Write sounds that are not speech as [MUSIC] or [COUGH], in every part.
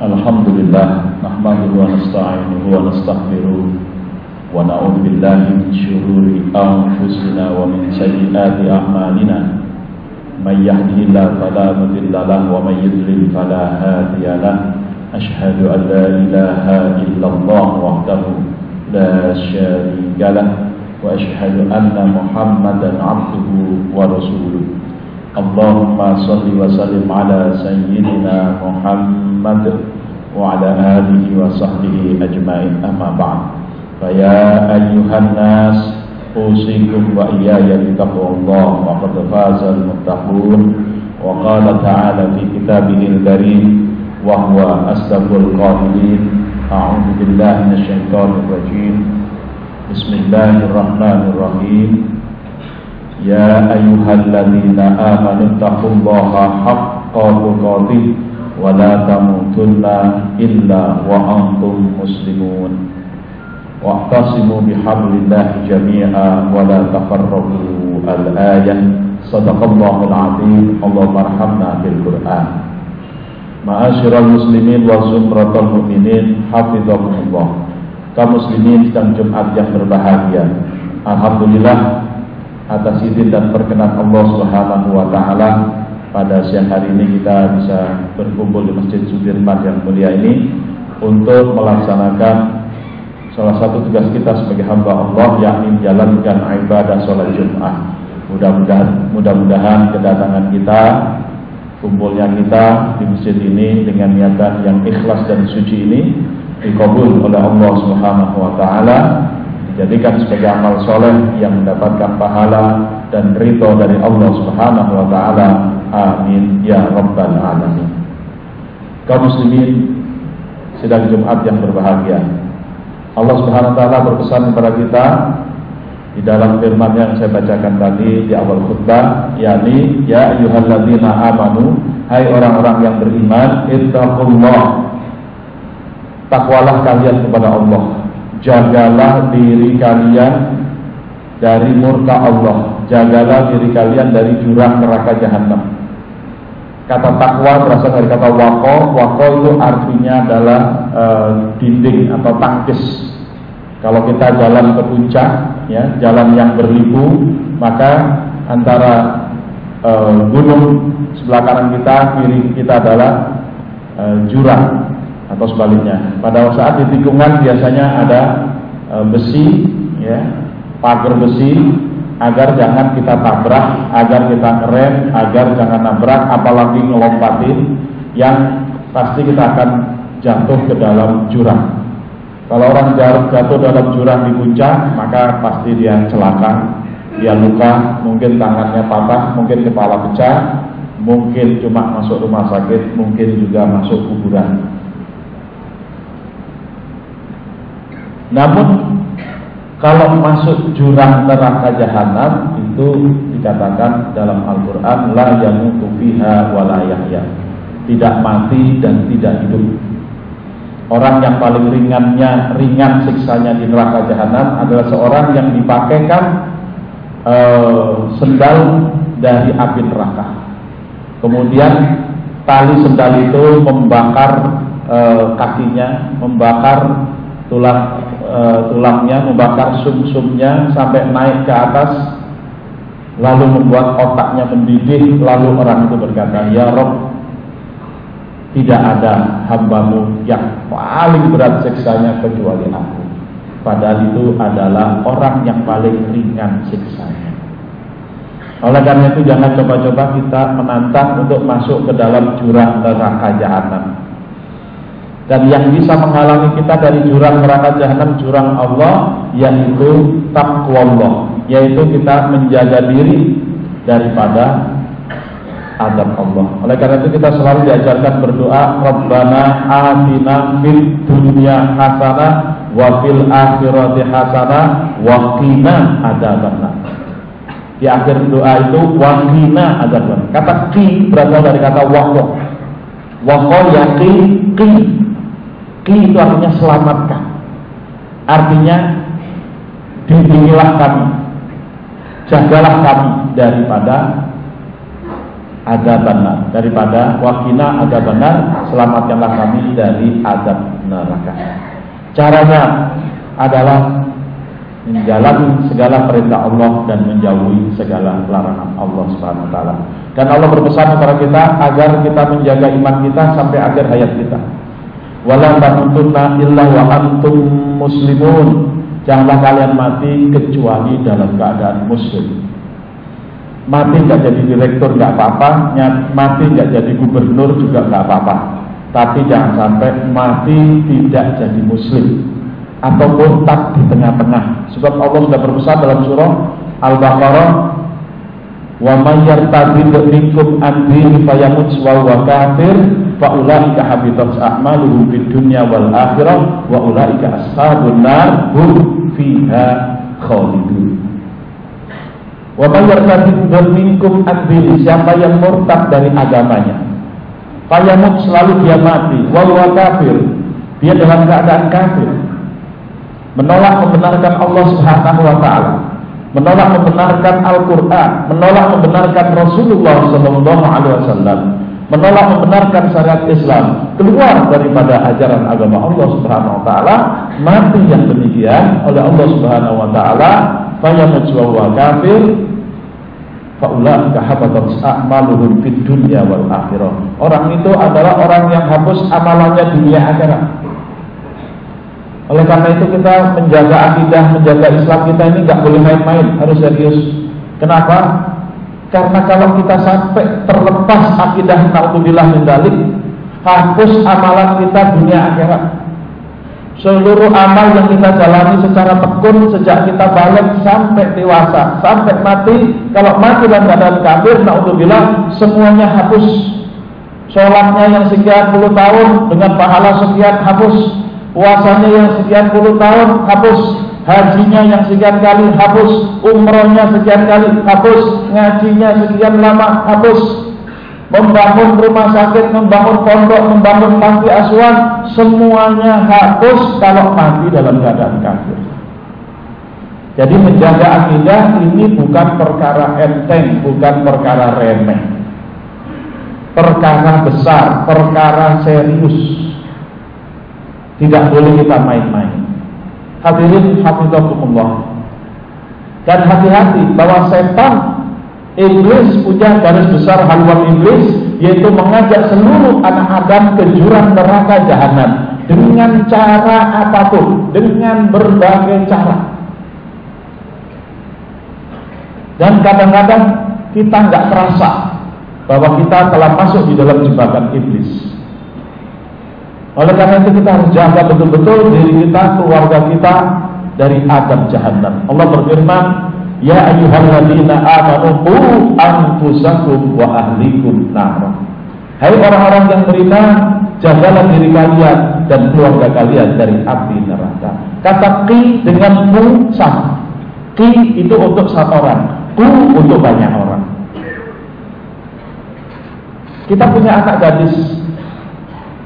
الحمد لله نحمده ونستعينه ونستغفره ونعوذ بالله من شرور أنفسنا ومن سيئات أعمالنا. من يهده الله فلا مضل له ومن يضلل فلا هادي له. أشهد أن لا إله إلا الله وحده لا شريك له وأشهد أن محمدا عبده ورسوله. اللهم صل وسلم على سيدنا محمد وعلى آله وصحبه أجمعين أما بعد فيا أيها الناس أوصيكم وإياي بتقوى الله وقد فاز المتقون وقال تعالى في كتابه الكريم وهو أصدق القائلين أعوذ بالله من الشيطان الرجيم بسم الله الرحمن الرحيم يا أيها الذين آمنوا اتقوا الله حق تقاته ولا تموتن إلا وأنتم مسلمون واعتصموا بحبل الله جميعا ولا تفرقوا الآية صدق الله العظيم اللهم ارحمنا بالقرآن معاشر المسلمين وزمرة المؤمنين حفظكم الله kaum muslimin sedang Jumat yang berbahagia Alhamdulillah atas izin dan perkenan Allah Subhanahu wa taala pada siang hari ini kita bisa berkumpul di Masjid Sudirman yang mulia ini untuk melaksanakan salah satu tugas kita sebagai hamba Allah yakni menjalankan ibadah sholat Jumat. Mudah-mudahan mudah-mudahan kedatangan kita kumpulnya kita di masjid ini dengan niatan yang ikhlas dan suci ini dikabul oleh Allah Subhanahu wa taala dijadikan sebagai amal soleh yang mendapatkan pahala dan ridho dari Allah Subhanahu wa taala. Amin. Ya rabbal alamin. Kaum muslimin sedang Jumat yang berbahagia. Allah Subhanahu wa taala berpesan kepada kita di dalam firman yang saya bacakan tadi di awal khutbah yakni ya ayyuhalladzina amanu hai orang-orang yang beriman ittaqullah. Takwalah kalian kepada Allah. Jagalah diri kalian dari murka Allah. Jagalah diri kalian dari jurang neraka jahanam kata takwa berasal dari kata wako wako itu artinya adalah e, dinding atau tangkis kalau kita jalan ke puncak ya jalan yang berliku maka antara e, gunung sebelah kanan kita kiri kita adalah e, jurang atau sebaliknya. Pada saat di tikungan biasanya ada e, besi, ya, pagar besi, agar jangan kita tabrak, agar kita rem, agar jangan nabrak, apalagi ngelompatin, yang pasti kita akan jatuh ke dalam jurang. Kalau orang jatuh dalam jurang di puncak, maka pasti dia celaka, dia luka, mungkin tangannya patah, mungkin kepala pecah, mungkin cuma masuk rumah sakit, mungkin juga masuk kuburan. Namun kalau masuk jurang neraka jahanam itu dikatakan dalam Al-Qur'an la yamutu fiha wa la yahya. Tidak mati dan tidak hidup. Orang yang paling ringannya ringan siksanya di neraka jahanam adalah seorang yang dipakaikan e, sendal dari api neraka. Kemudian tali sendal itu membakar e, kakinya, membakar tulang tulangnya, membakar sum-sumnya sampai naik ke atas, lalu membuat otaknya mendidih, lalu orang itu berkata, Ya Rob, tidak ada hambamu yang paling berat siksanya kecuali aku. Padahal itu adalah orang yang paling ringan siksanya. Oleh karena itu jangan coba-coba kita menantang untuk masuk ke dalam jurang neraka jahanam. Dan yang bisa menghalangi kita dari jurang neraka jahanam, jurang Allah, yaitu takwa Allah, yaitu kita menjaga diri daripada adab Allah. Oleh karena itu kita selalu diajarkan berdoa, Rabbana atina fid dunya hasanah wa fil akhirati hasanah wa qina adzabannar. Di akhir doa itu wa qina adzabannar. Kata qi berasal dari kata waqo. Waqo yaqi qi Ki itu artinya selamatkan. Artinya lindungilah kami. Jagalah kami daripada ada benar daripada wakina ada benar selamatkanlah kami dari adab neraka. Caranya adalah menjalani segala perintah Allah dan menjauhi segala larangan Allah Subhanahu wa. Dan Allah berpesan kepada kita agar kita menjaga iman kita sampai akhir hayat kita. Wala tamutunna illa wa antum muslimun. Janganlah kalian mati kecuali dalam keadaan muslim. Mati nggak jadi direktur nggak apa-apa, mati nggak jadi gubernur juga nggak apa-apa. Tapi jangan sampai mati tidak jadi muslim atau murtad di tengah-tengah. Sebab Allah sudah berpesan dalam surah Al-Baqarah Wa may yartadid minkum an dini fayamut wa huwa kafir fa ulaika habitat a'maluhum fid dunya wal akhirah wa ulaika ashabun nar hum fiha khalidun. Wa may yartadid minkum an dini siapa yang murtad dari agamanya fayamut selalu dia mati wa huwa kafir dia dalam keadaan kafir menolak membenarkan Allah Subhanahu wa taala, menolak membenarkan Al-Qur'an, menolak membenarkan Rasulullah sallallahu alaihi wasallam, menolak membenarkan syariat Islam, keluar daripada ajaran agama Allah Subhanahu wa taala, mati yang demikian oleh Allah Subhanahu wa taala, fayamut wa kafir Faulaika habatat a'maluhum fid dunya wal akhirah. Orang itu adalah orang yang hapus amalannya dunia akhirat. Oleh karena itu kita menjaga akidah, menjaga Islam kita ini nggak boleh main-main, harus serius. Kenapa? Karena kalau kita sampai terlepas akidah naudzubillah min dalik, hapus amalan kita dunia akhirat. Seluruh amal yang kita jalani secara tekun sejak kita balik sampai dewasa, sampai mati, kalau mati dalam keadaan kafir, naudzubillah, semuanya hapus. Sholatnya yang sekian puluh tahun dengan pahala sekian hapus puasanya yang sekian puluh tahun hapus, hajinya yang sekian kali hapus, umrohnya sekian kali hapus, ngajinya sekian lama hapus, membangun rumah sakit, membangun pondok, membangun panti asuhan, semuanya hapus kalau mati dalam keadaan kafir. Jadi menjaga akidah ini bukan perkara enteng, bukan perkara remeh. Perkara besar, perkara serius. Tidak boleh kita main-main. Hadirin hafizakumullah. Dan hati-hati bahwa setan iblis punya garis besar haluan iblis yaitu mengajak seluruh anak Adam ke jurang neraka jahanam dengan cara apa pun, dengan berbagai cara. Dan kadang-kadang kita nggak terasa bahwa kita telah masuk di dalam jebakan iblis. Oleh karena itu kita harus jaga betul-betul diri kita, keluarga kita dari adab jahanam. Allah berfirman, Ya ayyuhalladzina amanu qu anfusakum wa ahlikum nar. Hai orang-orang yang beriman, jagalah diri kalian dan keluarga kalian dari api neraka. Kata ki dengan ku sama. Ki itu untuk satu orang, ku untuk banyak orang. Kita punya anak gadis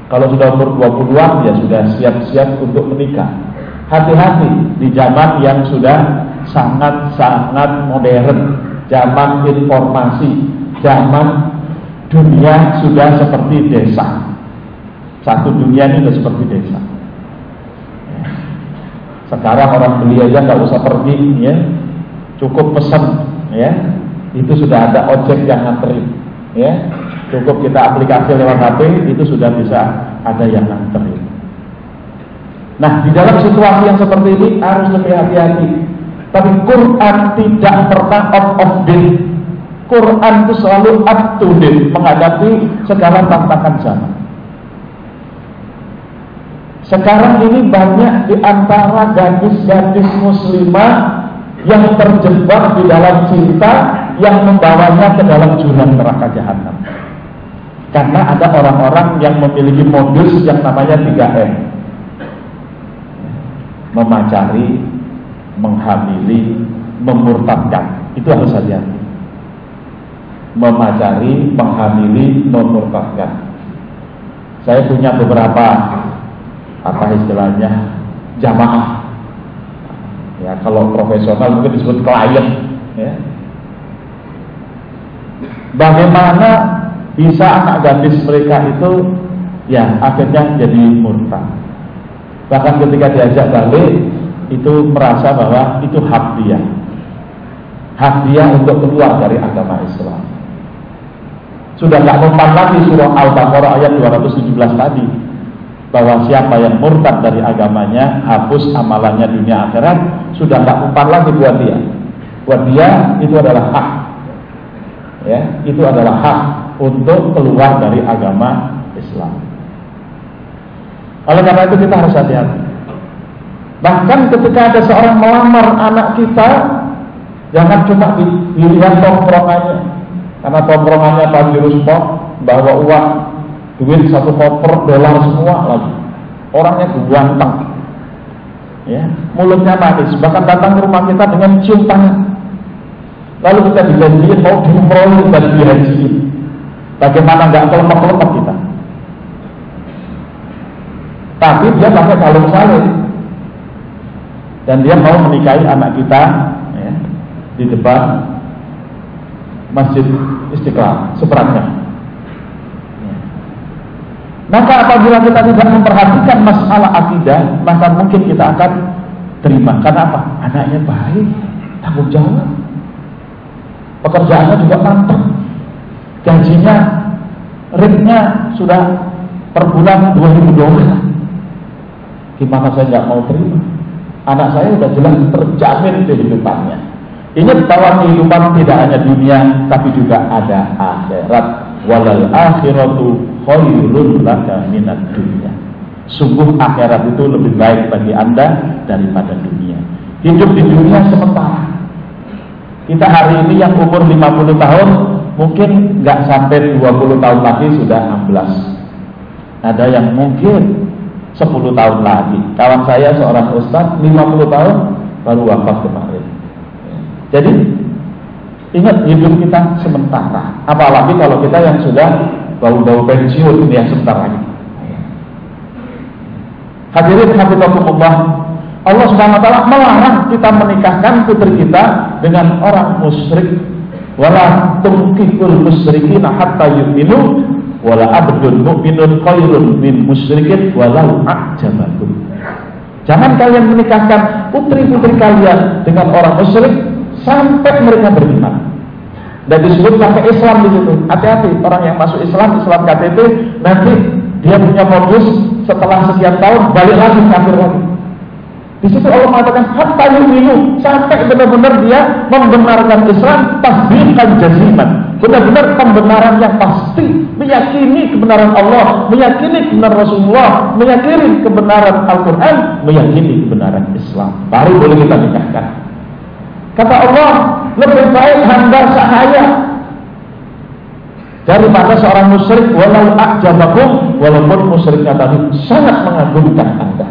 kalau sudah umur 20-an ya sudah siap-siap untuk menikah. Hati-hati di zaman yang sudah sangat-sangat modern, zaman informasi, zaman dunia sudah seperti desa. Satu dunia ini sudah seperti desa. Sekarang orang beli aja nggak usah pergi, ya, cukup pesan, ya, itu sudah ada ojek yang nganterin, ya, Cukup kita aplikasi lewat HP itu sudah bisa ada yang nganterin. Nah, di dalam situasi yang seperti ini harus lebih hati-hati. Tapi Quran tidak pernah out of date. Quran itu selalu up to date menghadapi segala tantangan zaman. Sekarang ini banyak di antara gadis-gadis muslimah yang terjebak di dalam cinta yang membawanya ke dalam jurang neraka jahanam. Karena ada orang-orang yang memiliki modus yang namanya 3M. Memacari, menghamili, memurtadkan. Itu harus hati-hati. Memacari, menghamili, memurtadkan. Saya punya beberapa apa istilahnya jamaah. Ya, kalau profesional mungkin disebut klien, ya Bagaimana bisa anak gadis mereka itu ya akhirnya jadi murtad. Bahkan ketika diajak balik itu merasa bahwa itu hak dia. Hak dia untuk keluar dari agama Islam. Sudah nggak mempan lagi surah Al-Baqarah ayat 217 tadi bahwa siapa yang murtad dari agamanya hapus amalannya dunia akhirat sudah nggak mempan lagi buat dia. Buat dia itu adalah hak. Ya, itu adalah hak untuk keluar dari agama Islam. Oleh karena itu kita harus hati-hati. Bahkan ketika ada seorang melamar anak kita, jangan cuma dilihat tongkrongannya. Karena tongkrongannya Pak Ruspok bawa uang duit satu koper dolar semua lagi. Orangnya ganteng. Ya, mulutnya manis, bahkan datang ke rumah kita dengan cium tangan. Lalu kita dijanjiin mau diumrohin dan dihajiin. Bagaimana nggak kelompok-kelompok kita? Tapi dia pakai kalung salib. Dan dia mau menikahi anak kita ya, di depan Masjid Istiqlal seberangnya. Ya. Maka apabila kita tidak memperhatikan masalah akidah, maka mungkin kita akan terima. Karena apa? Anaknya baik, tanggung jawab. Pekerjaannya juga mantap. Gajinya, ritnya sudah per bulan 2000 dolar. Gimana saya nggak mau terima? Anak saya sudah jelas terjamin kehidupannya. Ingat bahwa kehidupan tidak hanya dunia, tapi juga ada akhirat. Walal akhiratu khairul laka minat dunia. Sungguh akhirat itu lebih baik bagi anda daripada dunia. Hidup di dunia sementara. Kita hari ini yang umur 50 tahun mungkin nggak sampai 20 tahun lagi sudah 16. Ada yang mungkin 10 tahun lagi. Kawan saya seorang ustaz 50 tahun baru wafat kemarin. Jadi ingat hidup kita sementara. Apalagi kalau kita yang sudah bau-bau pensiun yang sebentar lagi. Hadirin hafizakumullah. Allah Subhanahu wa taala melarang kita menikahkan putri kita dengan orang musyrik. Wala tumkihul musyrikina hatta yu'minu wala abdun mu'minun khairun min musyrikin walau a'jabakum. Jangan kalian menikahkan putri-putri kalian dengan orang musyrik sampai mereka beriman. Dan disebut pakai Islam di situ. Hati-hati orang yang masuk Islam, Islam KTP, nanti dia punya modus setelah sekian tahun balik lagi kafir lagi. Di situ Allah mengatakan hatta yu'minu sampai benar-benar dia membenarkan Islam tasdiqan jaziman. Benar-benar pembenaran yang pasti, meyakini kebenaran Allah, meyakini kebenaran Rasulullah, meyakini kebenaran Al-Qur'an, meyakini kebenaran Islam. Baru boleh kita nikahkan. Kata Allah, lebih baik hamba sahaya daripada seorang musyrik walau a'jabakum walaupun musyriknya tadi sangat mengagumkan Anda.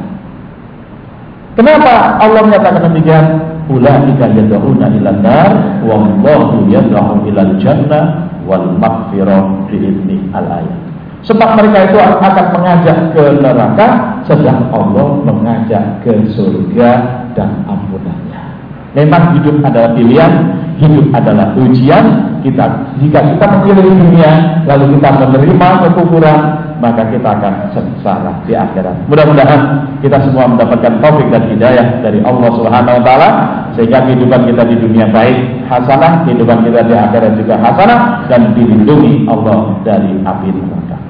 Kenapa Allah menyatakan demikian? Ulaika yad'una ila nar wallahu yad'u ila jannah wal maghfirah bi'izni al-ayat. Sebab mereka itu akan mengajak ke neraka sedang Allah mengajak ke surga dan ampunannya. Memang hidup adalah pilihan, hidup adalah ujian. Kita jika kita memilih dunia lalu kita menerima kekufuran, maka kita akan sengsara di akhirat. Mudah-mudahan kita semua mendapatkan taufik dan hidayah dari Allah Subhanahu wa taala sehingga kehidupan kita di dunia baik, hasanah, kehidupan kita di akhirat juga hasanah dan dilindungi Allah dari api neraka.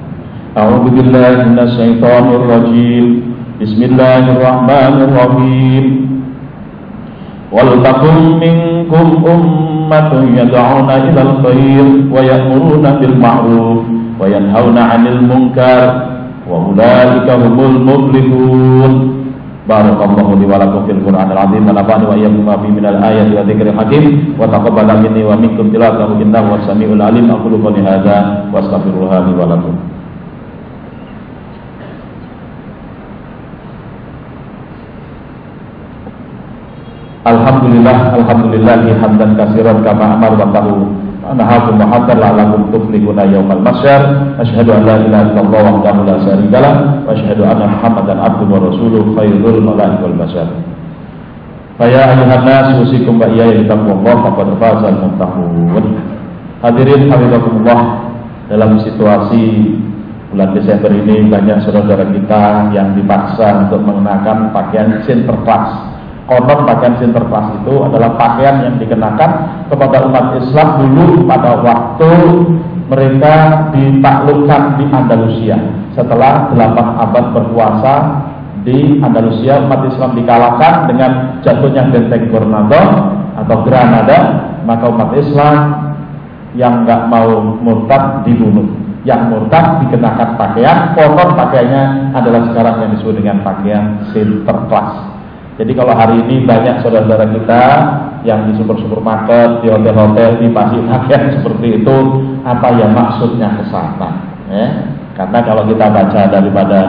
A'udzu billahi minasyaitonir rajim. Bismillahirrahmanirrahim. Wal takum minkum ummatun yad'una ilal khair wa ya'muruna bil wa 'anil munkar wa ulaika humul muflihun barakallahu li wa lakum fil qur'anil 'azim wa nafa'ani wa iyyakum fi wa hakim wa taqabbal minni wa minkum tilawatahu innahu was samiul alim aqulu qawli hadza wa Alhamdulillah, Alhamdulillah, dan kasiran kama amar Anahakum muhammad la'alakum tuflihuna yawmal masyar. Ashadu an la ilaha illallah wahdahu la syarikalah Wa hafizakumullah dalam situasi bulan Desember ini banyak saudara-saudara kita yang dipaksa untuk mengenakan pakaian sinterklas. Konon pakaian sinterklas itu adalah pakaian yang dikenakan kepada umat Islam dulu pada waktu mereka ditaklukkan di Andalusia. Setelah 8 abad berkuasa di Andalusia umat Islam dikalahkan dengan jatuhnya benteng Granada atau Granada maka umat Islam yang nggak mau murtad dibunuh yang murtad dikenakan pakaian konon pakaiannya adalah sekarang yang disebut dengan pakaian sinterklas jadi kalau hari ini banyak saudara-saudara kita yang di super-supermarket, di hotel-hotel, di pasir [LAUGHS] seperti itu, apa yang maksudnya ke sana? Ya? Karena kalau kita baca daripada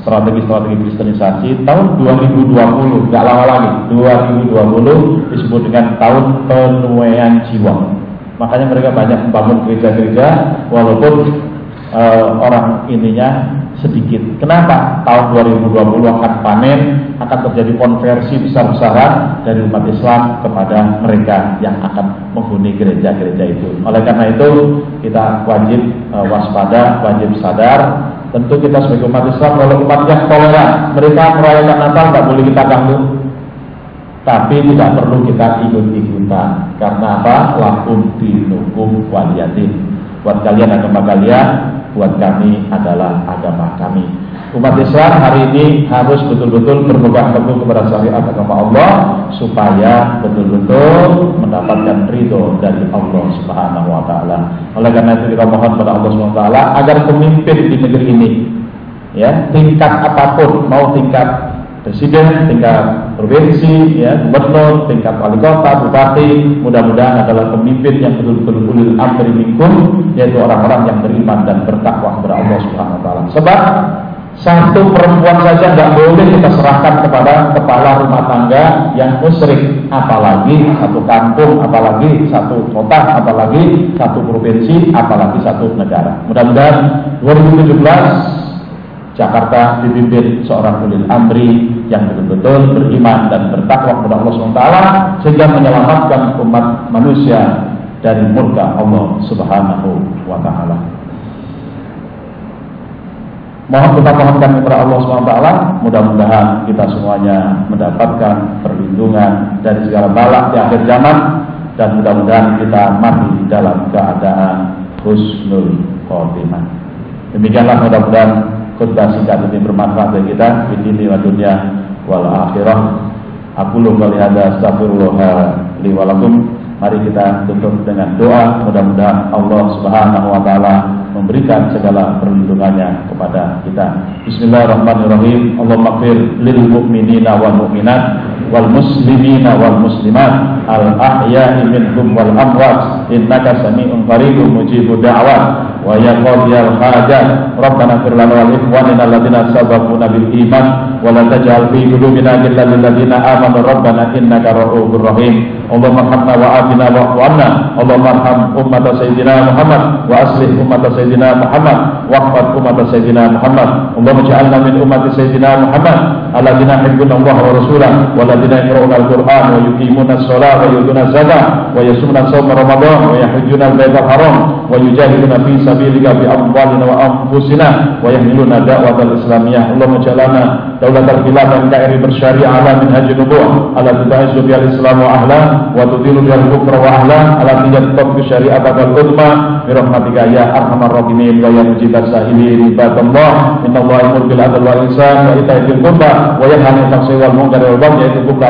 strategi-strategi kristenisasi tahun 2020, nggak lama lagi, 2020 disebut dengan tahun penuaian jiwa. Makanya mereka banyak membangun gereja-gereja walaupun uh, orang ininya sedikit. Kenapa? Tahun 2020 akan panen, akan terjadi konversi besar-besaran dari umat Islam kepada mereka yang akan menghuni gereja-gereja itu. Oleh karena itu, kita wajib uh, waspada, wajib sadar. Tentu kita sebagai umat Islam, kalau umat yang toleran, mereka merayakan Natal tidak boleh kita ganggu. Tapi tidak perlu kita ikut-ikutan. Karena apa? Lakum dinukum waliyatin. Buat kalian agama kalian, buat kami adalah agama kami. Umat Islam hari ini harus betul-betul berpegang teguh kepada syariat agama Allah supaya betul-betul mendapatkan ridho dari Allah Subhanahu wa taala. Oleh karena itu kita mohon kepada Allah Subhanahu wa taala agar pemimpin di negeri ini ya, tingkat apa pun, mau tingkat presiden, tingkat provinsi, ya, gubernur, tingkat wali kota, bupati, mudah-mudahan adalah pemimpin yang betul-betul ulil amri minkum, yaitu orang-orang yang beriman dan bertakwa kepada Allah Subhanahu wa taala. Sebab satu perempuan saja nggak boleh kita serahkan kepada kepala rumah tangga yang musyrik, apalagi satu kampung, apalagi satu kota, apalagi satu provinsi, apalagi satu negara. Mudah-mudahan 2017 Jakarta dipimpin seorang ulil amri yang betul-betul beriman dan bertakwa kepada Allah SWT sehingga menyelamatkan umat manusia dari murka Allah Subhanahu wa taala. Mohon kita mohonkan kepada Allah SWT Mudah-mudahan kita semuanya mendapatkan perlindungan dari segala balak di akhir zaman Dan mudah-mudahan kita mati dalam keadaan husnul khotimah Demikianlah mudah-mudahan khutbah singkat ini bermanfaat bagi kita di dunia dunia wal akhirah. Aku lu kali astagfirullah li walakum. Mari kita tutup dengan doa. Mudah-mudahan Allah Subhanahu wa taala memberikan segala perlindungannya kepada kita. Bismillahirrahmanirrahim. Allahumma fir lil mu'minina wal mu'minat wal muslimina wal muslimat al ahya'i minhum wal amwat. Innaka sami'un qaribun mujibud da'wat. Wa ya qadiyal hajat rabbana fir lana wal ikhwanina alladziina sabaquna bil iman. Wa la taj'al fi qulubina ghillan lil ladzina amanu. Rabbana innaka ra'ufur rahim. Allahumma hamna wa afina wa anna. Allahumma arham sayyidina Muhammad. Wa aslih ummat sayyidina Muhammad. Waqfat ummat sayyidina Muhammad. Allahumma ja'alna min ummat sayyidina Muhammad. Alladzina yuhibbuna Allah wa rasulahu. Wa alladzina yaqra'una al-Qur'an wa yuqimuna as-salata wa yu'tuna az-zakata wa yasumuna shawma Ramadan wa yahujjuna al-baital haram wa yujahiduna fi sabilika bi amwalina wa anfusina wa yahmiluna da'watal islamiyah. Allahumma ja'alna dawlatal khilafah KRI bersyariah ala minhaj nubuwah. Ala tutaizu bil islam wa ahla wa tudilu bil kufra wa ahla. Ala tijat bi syariah bakal umma bi rahmatika ya arhamar rahimin wa ya mujibas sahilin ibadallah inna Allah yamur bil adl wal ihsan wa ita'i bil qurba wa yanha 'anil wal munkar wal baghi yaitu kubra